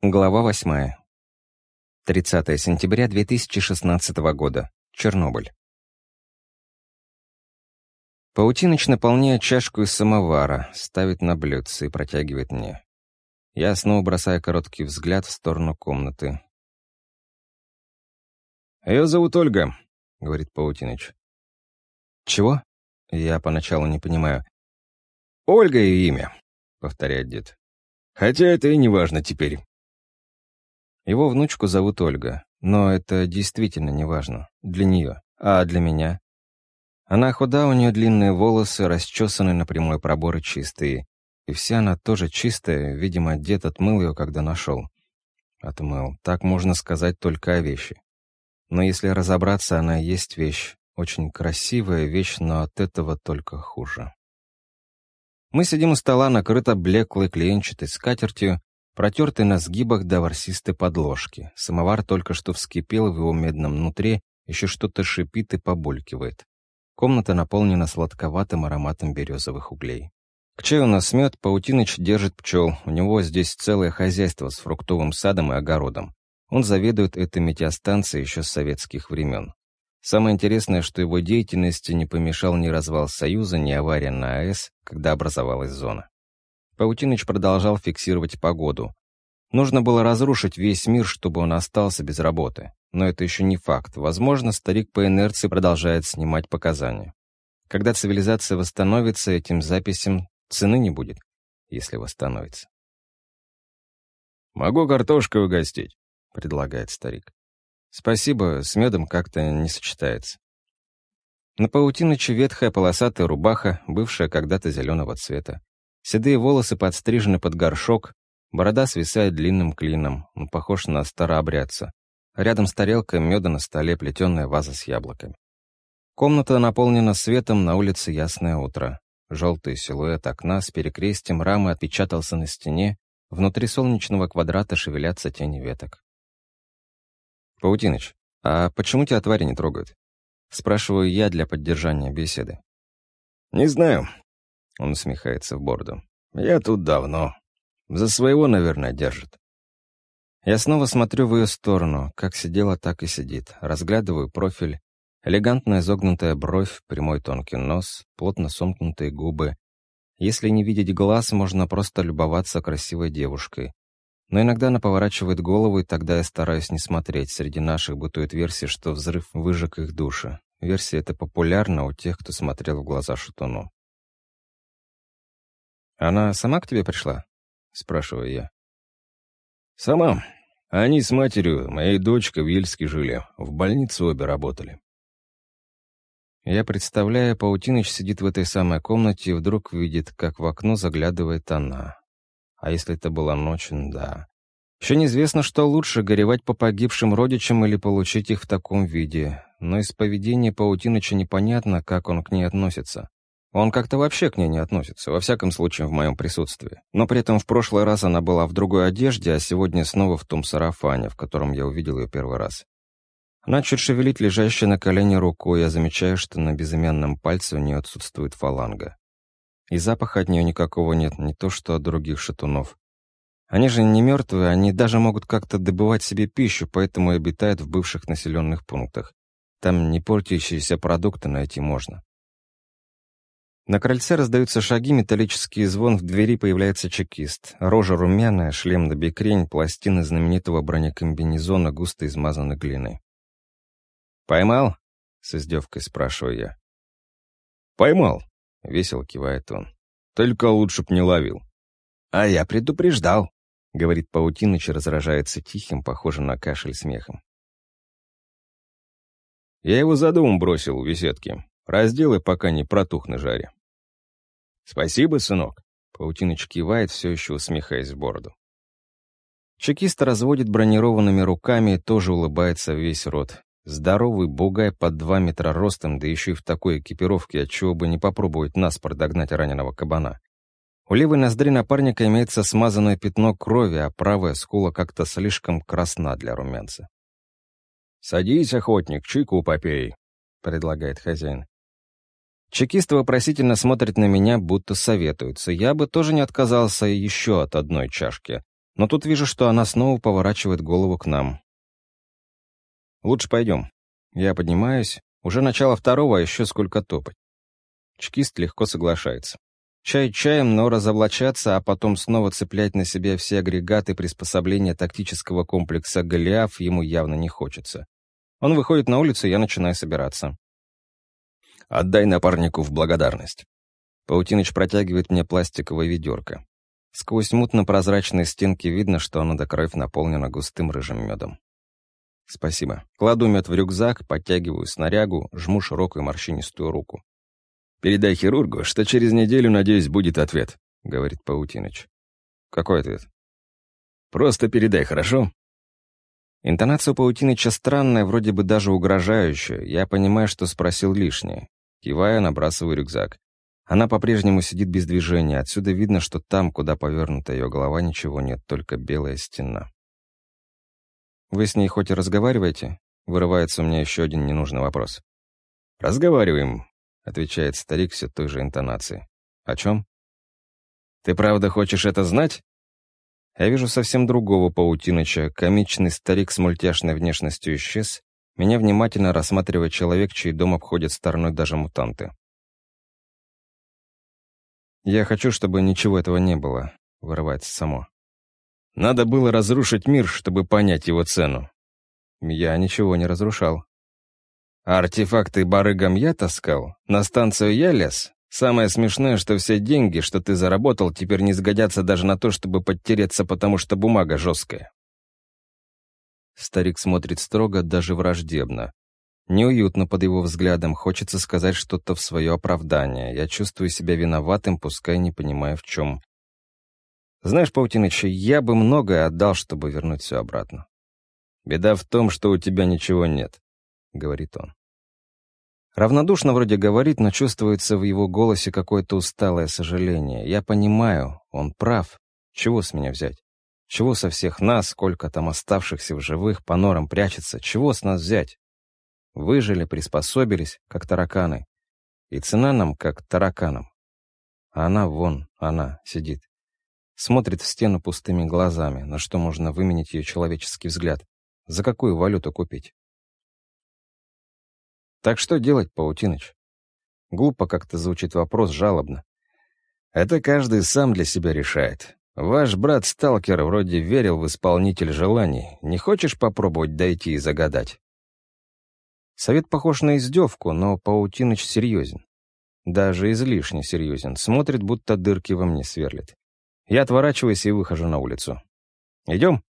Глава восьмая. 30 сентября 2016 года. Чернобыль. Паутиныч наполняет чашку из самовара, ставит на блюдце и протягивает мне. Я снова бросаю короткий взгляд в сторону комнаты. «Ее зовут Ольга», — говорит Паутиныч. «Чего?» Я поначалу не понимаю. «Ольга ее имя», — повторяет дед. «Хотя это и не важно теперь. Его внучку зовут Ольга, но это действительно не важно. Для нее. А для меня? Она худа, у нее длинные волосы, расчесаны на прямой пробор и чистые. И вся она тоже чистая, видимо, дед отмыл ее, когда нашел. Отмыл. Так можно сказать только о вещи. Но если разобраться, она есть вещь. Очень красивая вещь, но от этого только хуже. Мы сидим у стола, накрыто блеклой клеенчатой скатертью, Протертый на сгибах до ворсистой подложки. Самовар только что вскипел в его медном внутри, еще что-то шипит и побулькивает. Комната наполнена сладковатым ароматом березовых углей. К чаю нас мед, Паутиныч держит пчел. У него здесь целое хозяйство с фруктовым садом и огородом. Он заведует этой метеостанцией еще с советских времен. Самое интересное, что его деятельности не помешал ни развал Союза, ни авария на АЭС, когда образовалась зона. Паутиныч продолжал фиксировать погоду. Нужно было разрушить весь мир, чтобы он остался без работы. Но это еще не факт. Возможно, старик по инерции продолжает снимать показания. Когда цивилизация восстановится, этим записям цены не будет, если восстановится. «Могу картошкой угостить», — предлагает старик. «Спасибо, с медом как-то не сочетается». На паутиноче ветхая полосатая рубаха, бывшая когда-то зеленого цвета. Седые волосы подстрижены под горшок, борода свисает длинным клином, он похож на старообрядца. Рядом с тарелкой меда на столе плетеная ваза с яблоками. Комната наполнена светом, на улице ясное утро. Желтый силуэт окна с перекрестием рамы отпечатался на стене, внутри солнечного квадрата шевелятся тени веток. «Паутиныч, а почему тебя твари не трогают?» Спрашиваю я для поддержания беседы. «Не знаю. Он усмехается в бороду. «Я тут давно. За своего, наверное, держит». Я снова смотрю в ее сторону. Как сидела, так и сидит. Разглядываю профиль. Элегантная изогнутая бровь, прямой тонкий нос, плотно сомкнутые губы. Если не видеть глаз, можно просто любоваться красивой девушкой. Но иногда она поворачивает голову, и тогда я стараюсь не смотреть. Среди наших бытует версия, что взрыв выжег их души. Версия эта популярна у тех, кто смотрел в глаза Шутуну. «Она сама к тебе пришла?» — спрашиваю я. «Сама. Они с матерью, моей дочкой в Ельске жили. В больнице обе работали». Я представляю, Паутиныч сидит в этой самой комнате и вдруг видит, как в окно заглядывает она. А если это была ночь, да. Еще неизвестно, что лучше, горевать по погибшим родичам или получить их в таком виде. Но из поведения Паутиныча непонятно, как он к ней относится. Он как-то вообще к ней не относится, во всяком случае в моем присутствии. Но при этом в прошлый раз она была в другой одежде, а сегодня снова в том сарафане, в котором я увидел ее первый раз. Она чуть шевелит лежащей на колене рукой, я замечаю, что на безымянном пальце у нее отсутствует фаланга. И запаха от нее никакого нет, не то что от других шатунов. Они же не мертвые, они даже могут как-то добывать себе пищу, поэтому и обитают в бывших населенных пунктах. Там не портящиеся продукты найти можно. На крыльце раздаются шаги, металлический звон, в двери появляется чекист. Рожа румяная, шлем на бекрень, пластины знаменитого бронекомбинезона густо измазаны глиной. «Поймал?» — с издевкой спрашиваю я. «Поймал», — весело кивает он. «Только лучше б не ловил». «А я предупреждал», — говорит Паутиныч и разражается тихим, похожим на кашель смехом. Я его за домом бросил в висетке. Разделай, пока не протух на жаре. «Спасибо, сынок», — Паутиныч кивает, все еще усмехаясь в бороду. Чекист разводит бронированными руками и тоже улыбается весь рот. Здоровый бугай под два метра ростом, да еще и в такой экипировке, отчего бы не попробовать наспор догнать раненого кабана. У левой ноздри напарника имеется смазанное пятно крови, а правая скула как-то слишком красна для румянца. «Садись, охотник, чайку попей», — предлагает хозяин. Чекист вопросительно смотрит на меня, будто советуется. Я бы тоже не отказался еще от одной чашки. Но тут вижу, что она снова поворачивает голову к нам. «Лучше пойдем». Я поднимаюсь. Уже начало второго, а еще сколько топать. Чекист легко соглашается. Чай чаем, но разоблачаться, а потом снова цеплять на себя все агрегаты приспособления тактического комплекса «Голиаф» ему явно не хочется. Он выходит на улицу, я начинаю собираться. «Отдай напарнику в благодарность». Паутиныч протягивает мне пластиковое ведерко. Сквозь мутно-прозрачные стенки видно, что оно до краев наполнено густым рыжим медом. Спасибо. Кладу мед в рюкзак, подтягиваю снарягу, жму широкую морщинистую руку. «Передай хирургу, что через неделю, надеюсь, будет ответ», — говорит Паутиныч. «Какой ответ?» «Просто передай, хорошо?» Интонация Паутиныча странная, вроде бы даже угрожающая. Я понимаю, что спросил лишнее. Кивая, набрасываю рюкзак. Она по-прежнему сидит без движения. Отсюда видно, что там, куда повернута ее голова, ничего нет, только белая стена. «Вы с ней хоть и разговариваете?» Вырывается у меня еще один ненужный вопрос. «Разговариваем», — отвечает старик все той же интонацией. «О чем?» «Ты правда хочешь это знать?» Я вижу совсем другого паутиноча. Комичный старик с мультяшной внешностью исчез. Меня внимательно рассматривает человек, чей дом обходит стороной даже мутанты. «Я хочу, чтобы ничего этого не было», — вырывается само. Надо было разрушить мир, чтобы понять его цену. Я ничего не разрушал. артефакты барыгам я таскал, на станцию я лез. Самое смешное, что все деньги, что ты заработал, теперь не сгодятся даже на то, чтобы подтереться, потому что бумага жесткая. Старик смотрит строго, даже враждебно. Неуютно под его взглядом, хочется сказать что-то в свое оправдание. Я чувствую себя виноватым, пускай не понимая в чем. Знаешь, Паутиныч, я бы многое отдал, чтобы вернуть все обратно. Беда в том, что у тебя ничего нет, — говорит он. Равнодушно вроде говорит, но чувствуется в его голосе какое-то усталое сожаление. Я понимаю, он прав. Чего с меня взять? Чего со всех нас, сколько там оставшихся в живых, по норам прячется, чего с нас взять? Выжили, приспособились, как тараканы. И цена нам, как тараканам. А она вон, она, сидит. Смотрит в стену пустыми глазами, на что можно выменить ее человеческий взгляд. За какую валюту купить? Так что делать, Паутиныч? Глупо как-то звучит вопрос жалобно. Это каждый сам для себя решает. Ваш брат-сталкер вроде верил в исполнитель желаний. Не хочешь попробовать дойти и загадать? Совет похож на издевку, но Паутиныч серьезен. Даже излишне серьезен. Смотрит, будто дырки во мне сверлит. Я отворачиваюсь и выхожу на улицу. «Идем?»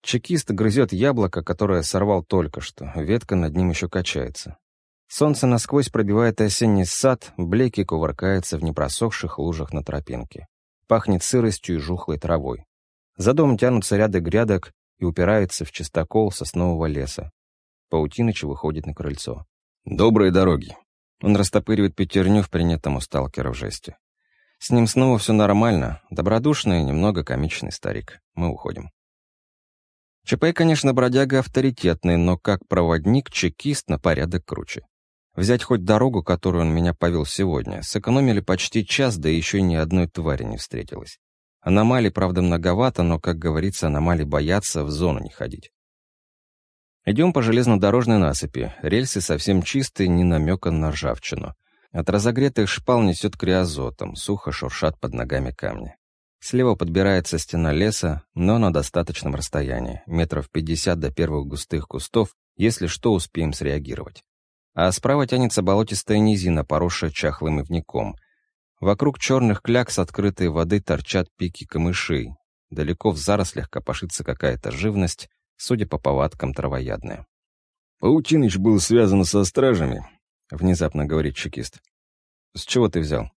Чекист грызет яблоко, которое сорвал только что. Ветка над ним еще качается. Солнце насквозь пробивает осенний сад, блеки кувыркаются в непросохших лужах на тропинке. Пахнет сыростью и жухлой травой. За домом тянутся ряды грядок и упираются в чистокол соснового леса. Паутиныч выходит на крыльцо. «Доброй дороги!» Он растопыривает пятерню в принятом у сталкера в жесте. С ним снова все нормально. Добродушный, немного комичный старик. Мы уходим. ЧП, конечно, бродяга авторитетный, но как проводник, чекист на порядок круче. Взять хоть дорогу, которую он меня повел сегодня. Сэкономили почти час, да еще ни одной твари не встретилось. Аномалий, правда, многовато, но, как говорится, аномалий боятся, в зону не ходить. Идем по железнодорожной насыпи. Рельсы совсем чистые, ни намека на ржавчину. От разогретых шпал несет криозотом, сухо шуршат под ногами камни. Слева подбирается стена леса, но на достаточном расстоянии, метров пятьдесят до первых густых кустов, если что, успеем среагировать. А справа тянется болотистая низина, поросшая чахлым ивником. Вокруг черных кляк с открытой воды торчат пики камышей. Далеко в зарослях копошится какая-то живность, судя по повадкам травоядная. Паутиныч был связан со стражами, Внезапно говорит чекист. С чего ты взял?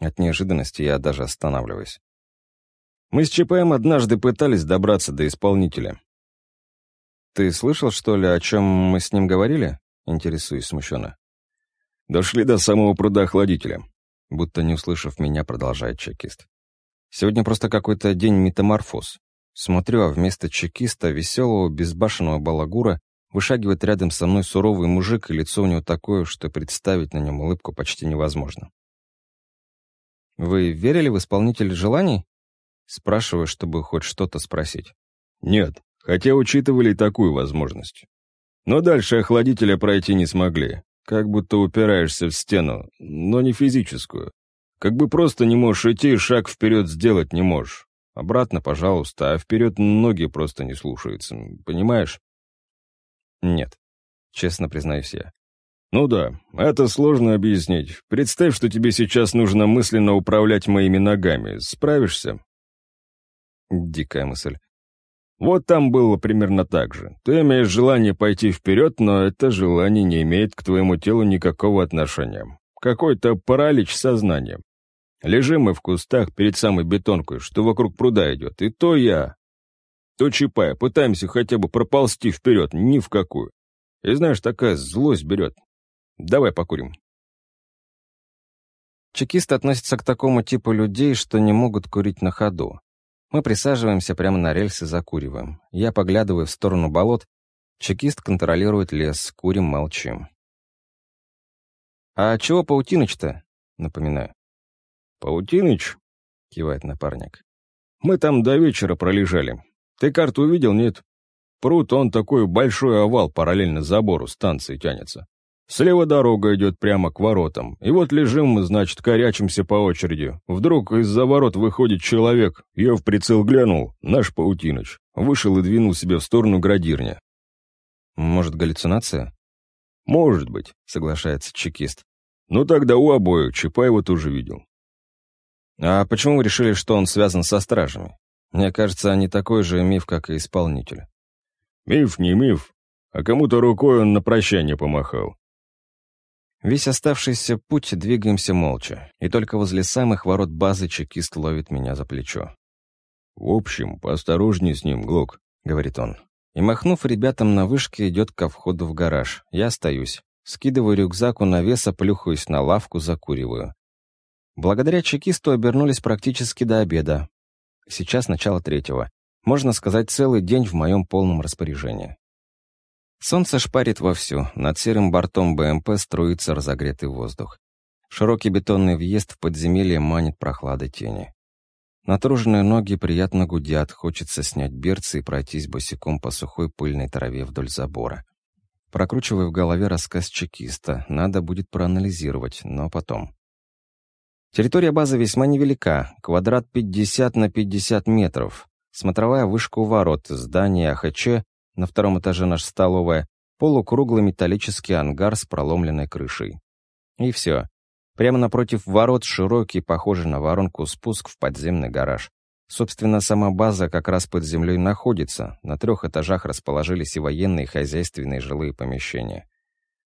От неожиданности я даже останавливаюсь. Мы с ЧПМ однажды пытались добраться до исполнителя. Ты слышал, что ли, о чем мы с ним говорили? Интересуюсь смущенно. Дошли до самого пруда охладителя. Будто не услышав меня, продолжает чекист. Сегодня просто какой-то день метаморфоз. Смотрю, а вместо чекиста, веселого, безбашенного балагура, Вышагивает рядом со мной суровый мужик, и лицо у него такое, что представить на нем улыбку почти невозможно. «Вы верили в исполнитель желаний?» Спрашиваю, чтобы хоть что-то спросить. Нет, хотя учитывали такую возможность. Но дальше охладителя пройти не смогли. Как будто упираешься в стену, но не физическую. Как бы просто не можешь идти, шаг вперед сделать не можешь. Обратно, пожалуйста, а вперед ноги просто не слушаются. Понимаешь? Нет, честно признаюсь я. Ну да, это сложно объяснить. Представь, что тебе сейчас нужно мысленно управлять моими ногами. Справишься? Дикая мысль. Вот там было примерно так же. Ты имеешь желание пойти вперед, но это желание не имеет к твоему телу никакого отношения. Какой-то паралич сознания. Лежим мы в кустах перед самой бетонкой, что вокруг пруда идет, и то я, то Чапая, пытаемся хотя бы проползти вперед, ни в какую. И знаешь, такая злость берет. Давай покурим. Чекисты относятся к такому типу людей, что не могут курить на ходу. Мы присаживаемся прямо на рельсы, закуриваем. Я поглядываю в сторону болот. Чекист контролирует лес, курим, молчим. «А чего Паутиныч-то?» — напоминаю. «Паутиныч?» — кивает напарник. «Мы там до вечера пролежали. Ты карту увидел, нет? Пруд, он такой большой овал параллельно забору станции тянется. Слева дорога идет прямо к воротам. И вот лежим мы, значит, корячимся по очереди. Вдруг из-за ворот выходит человек. Я в прицел глянул. Наш Паутиныч. Вышел и двинул себе в сторону градирня. Может, галлюцинация? Может быть, соглашается чекист. Ну тогда у обоих Чапаева тоже видел. А почему вы решили, что он связан со стражами? Мне кажется, они такой же миф, как и исполнитель. Миф не миф, а кому-то рукой он на прощание помахал. Весь оставшийся путь двигаемся молча, и только возле самых ворот базы чекист ловит меня за плечо. «В общем, поосторожней с ним, Глок», — говорит он. И, махнув ребятам на вышке, идет ко входу в гараж. Я остаюсь. Скидываю рюкзак у навеса, плюхаюсь на лавку, закуриваю. Благодаря чекисту обернулись практически до обеда. Сейчас начало третьего. Можно сказать, целый день в моем полном распоряжении. Солнце шпарит вовсю, над серым бортом БМП струится разогретый воздух. Широкий бетонный въезд в подземелье манит прохладой тени. Натруженные ноги приятно гудят, хочется снять берцы и пройтись босиком по сухой пыльной траве вдоль забора. Прокручивая в голове рассказ чекиста, надо будет проанализировать, но потом. Территория базы весьма невелика, квадрат 50 на 50 метров. Смотровая вышка у ворот, здание АХЧ на втором этаже наша столовая, полукруглый металлический ангар с проломленной крышей. И все. Прямо напротив ворот широкий, похожий на воронку, спуск в подземный гараж. Собственно, сама база как раз под землей находится. На трех этажах расположились и военные, и хозяйственные жилые помещения.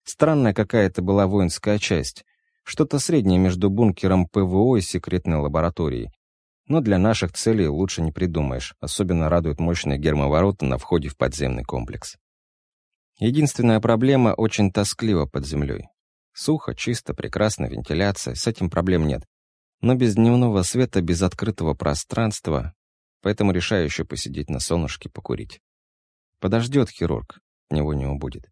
Странная какая-то была воинская часть. Что-то среднее между бункером ПВО и секретной лабораторией. Но для наших целей лучше не придумаешь. Особенно радуют мощные гермоворота на входе в подземный комплекс. Единственная проблема — очень тоскливо под землей. Сухо, чисто, прекрасная вентиляция, с этим проблем нет. Но без дневного света, без открытого пространства, поэтому решаю еще посидеть на солнышке, покурить. Подождет хирург, него не убудет.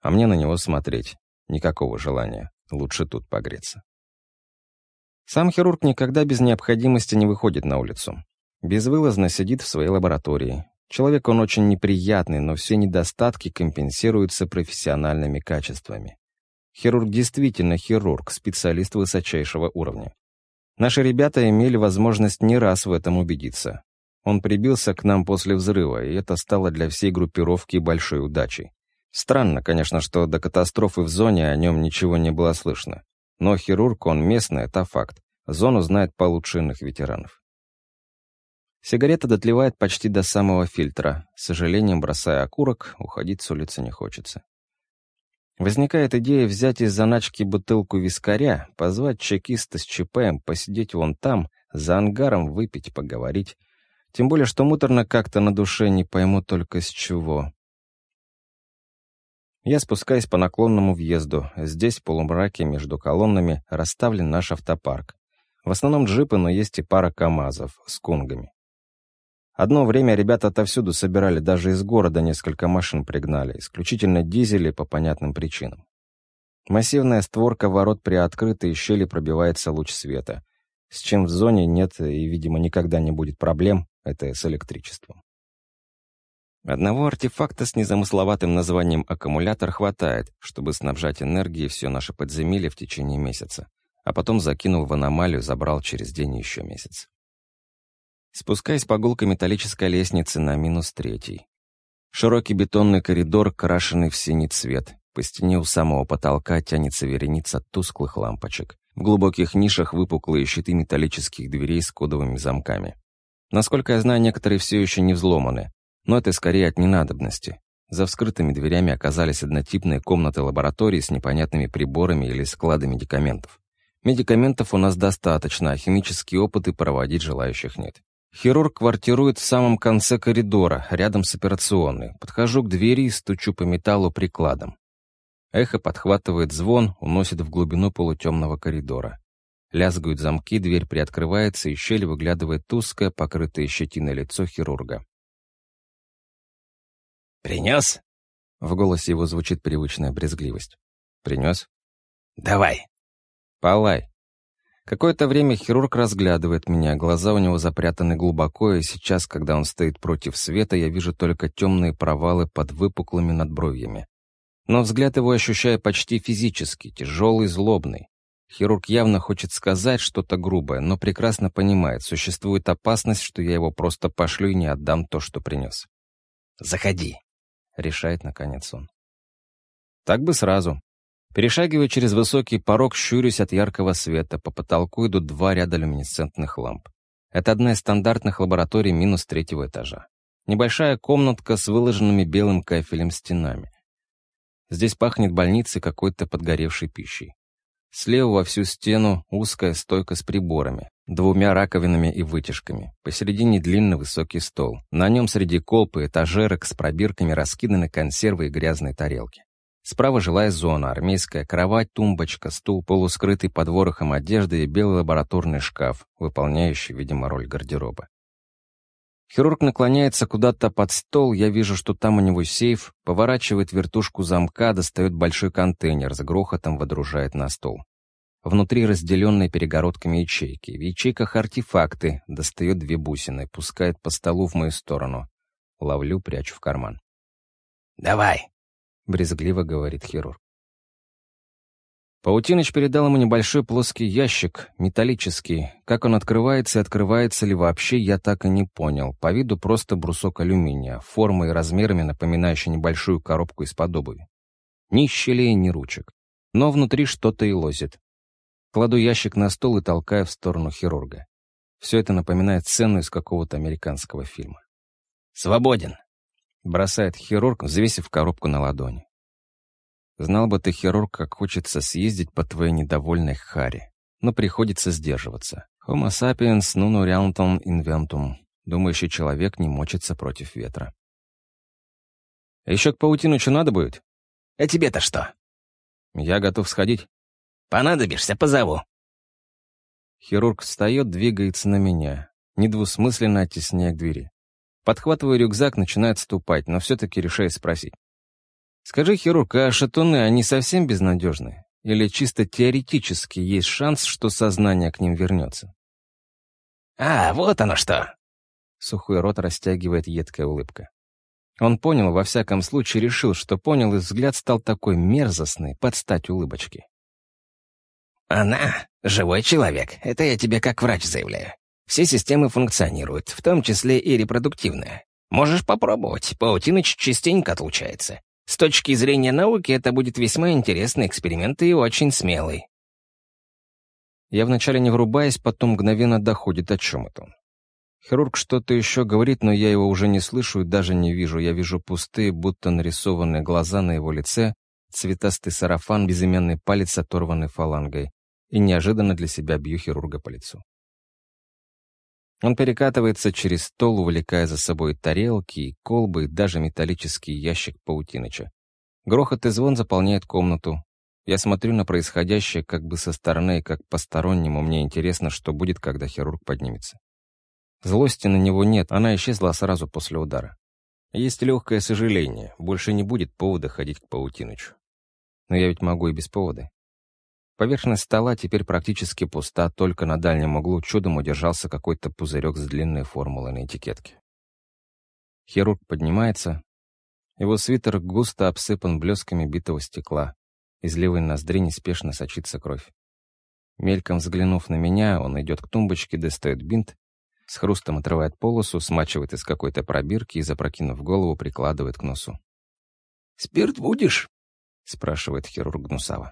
А мне на него смотреть. Никакого желания. Лучше тут погреться. Сам хирург никогда без необходимости не выходит на улицу. Безвылазно сидит в своей лаборатории. Человек он очень неприятный, но все недостатки компенсируются профессиональными качествами. Хирург действительно хирург, специалист высочайшего уровня. Наши ребята имели возможность не раз в этом убедиться. Он прибился к нам после взрыва, и это стало для всей группировки большой удачей. Странно, конечно, что до катастрофы в зоне о нем ничего не было слышно. Но хирург он местный, это факт. Зону знает получше иных ветеранов. Сигарета дотлевает почти до самого фильтра. С сожалением, бросая окурок, уходить с улицы не хочется. Возникает идея взять из заначки бутылку вискаря, позвать чекиста с ЧПМ, посидеть вон там, за ангаром выпить, поговорить. Тем более, что муторно как-то на душе не пойму только с чего. Я спускаюсь по наклонному въезду. Здесь, в полумраке между колоннами, расставлен наш автопарк. В основном джипы, но есть и пара КАМАЗов с кунгами. Одно время ребята отовсюду собирали, даже из города несколько машин пригнали, исключительно дизели по понятным причинам. Массивная створка ворот приоткрыта, и щели пробивается луч света. С чем в зоне нет и, видимо, никогда не будет проблем, это с электричеством. Одного артефакта с незамысловатым названием аккумулятор хватает, чтобы снабжать энергией все наше подземелье в течение месяца, а потом закинул в аномалию, забрал через день еще месяц. Спускаясь по гулкой металлической лестнице на минус третий. Широкий бетонный коридор, крашенный в синий цвет. По стене у самого потолка тянется вереница тусклых лампочек. В глубоких нишах выпуклые щиты металлических дверей с кодовыми замками. Насколько я знаю, некоторые все еще не взломаны, но это скорее от ненадобности. За вскрытыми дверями оказались однотипные комнаты лаборатории с непонятными приборами или складами медикаментов. Медикаментов у нас достаточно, а химические опыты проводить желающих нет. Хирург квартирует в самом конце коридора, рядом с операционной. Подхожу к двери и стучу по металлу прикладом. Эхо подхватывает звон, уносит в глубину полутемного коридора. Лязгают замки, дверь приоткрывается, и щель выглядывает узкое, покрытое щетиной лицо хирурга. «Принес?» В голосе его звучит привычная брезгливость. «Принес?» «Давай». «Полай». Какое-то время хирург разглядывает меня, глаза у него запрятаны глубоко, и сейчас, когда он стоит против света, я вижу только темные провалы под выпуклыми надбровьями. Но взгляд его ощущаю почти физически, тяжелый, злобный. Хирург явно хочет сказать что-то грубое, но прекрасно понимает, существует опасность, что я его просто пошлю и не отдам то, что принес. «Заходи», — решает наконец он. Так бы сразу. Перешагивая через высокий порог, щурюсь от яркого света. По потолку идут два ряда люминесцентных ламп. Это одна из стандартных лабораторий минус третьего этажа. Небольшая комнатка с выложенными белым кафелем стенами. Здесь пахнет больницей какой-то подгоревшей пищей. Слева во всю стену узкая стойка с приборами двумя раковинами и вытяжками. Посередине длинный высокий стол. На нем среди колб и этажерок с пробирками раскиданы консервы и грязные тарелки. Справа жилая зона, армейская кровать, тумбочка, стул, полускрытый под ворохом одежды и белый лабораторный шкаф, выполняющий, видимо, роль гардероба. Хирург наклоняется куда-то под стол, я вижу, что там у него сейф, поворачивает вертушку замка, достает большой контейнер, с грохотом водружает на стол. Внутри разделенные перегородками ячейки. В ячейках артефакты. Достает две бусины, пускает по столу в мою сторону. Ловлю, прячу в карман. «Давай!» — брезгливо говорит хирург. Паутиныч передал ему небольшой плоский ящик, металлический. Как он открывается и открывается ли вообще, я так и не понял. По виду просто брусок алюминия, формой и размерами напоминающий небольшую коробку из-под обуви. Ни щелей, ни ручек. Но внутри что-то и лозит. Кладу ящик на стол и толкаю в сторону хирурга. Все это напоминает сцену из какого-то американского фильма. «Свободен!» — бросает хирург, взвесив коробку на ладони. Знал бы ты, хирург, как хочется съездить по твоей недовольной харе. Но приходится сдерживаться. Homo sapiens nun orientum inventum. Думающий человек не мочится против ветра. Еще к паутинучу надо будет? А тебе-то что? Я готов сходить. Понадобишься, позову». Хирург встает, двигается на меня, недвусмысленно оттесняя к двери. Подхватываю рюкзак, начинает ступать, но все-таки решаю спросить. «Скажи, хирург, а шатуны, они совсем безнадежны? Или чисто теоретически есть шанс, что сознание к ним вернется?» «А, вот оно что!» Сухой рот растягивает едкая улыбка. Он понял, во всяком случае решил, что понял, и взгляд стал такой мерзостный, под стать улыбочке. Она — живой человек, это я тебе как врач заявляю. Все системы функционируют, в том числе и репродуктивная. Можешь попробовать, паутиныч частенько отлучается. С точки зрения науки это будет весьма интересный эксперимент и очень смелый. Я вначале не врубаясь, потом мгновенно доходит, о чем это он. Хирург что-то еще говорит, но я его уже не слышу и даже не вижу. Я вижу пустые, будто нарисованные глаза на его лице, цветастый сарафан, безымянный палец, оторванный фалангой и неожиданно для себя бью хирурга по лицу. Он перекатывается через стол, увлекая за собой тарелки колбы, и даже металлический ящик паутиныча. Грохот и звон заполняет комнату. Я смотрю на происходящее как бы со стороны, и как постороннему мне интересно, что будет, когда хирург поднимется. Злости на него нет, она исчезла сразу после удара. Есть легкое сожаление, больше не будет повода ходить к паутинычу. Но я ведь могу и без повода. Поверхность стола теперь практически пуста, только на дальнем углу чудом удержался какой-то пузырек с длинной формулой на этикетке. Хирург поднимается. Его свитер густо обсыпан блесками битого стекла. Из левой ноздри неспешно сочится кровь. Мельком взглянув на меня, он идет к тумбочке, достает бинт, с хрустом отрывает полосу, смачивает из какой-то пробирки и, запрокинув голову, прикладывает к носу. «Спирт будешь?» — спрашивает хирург Гнусава.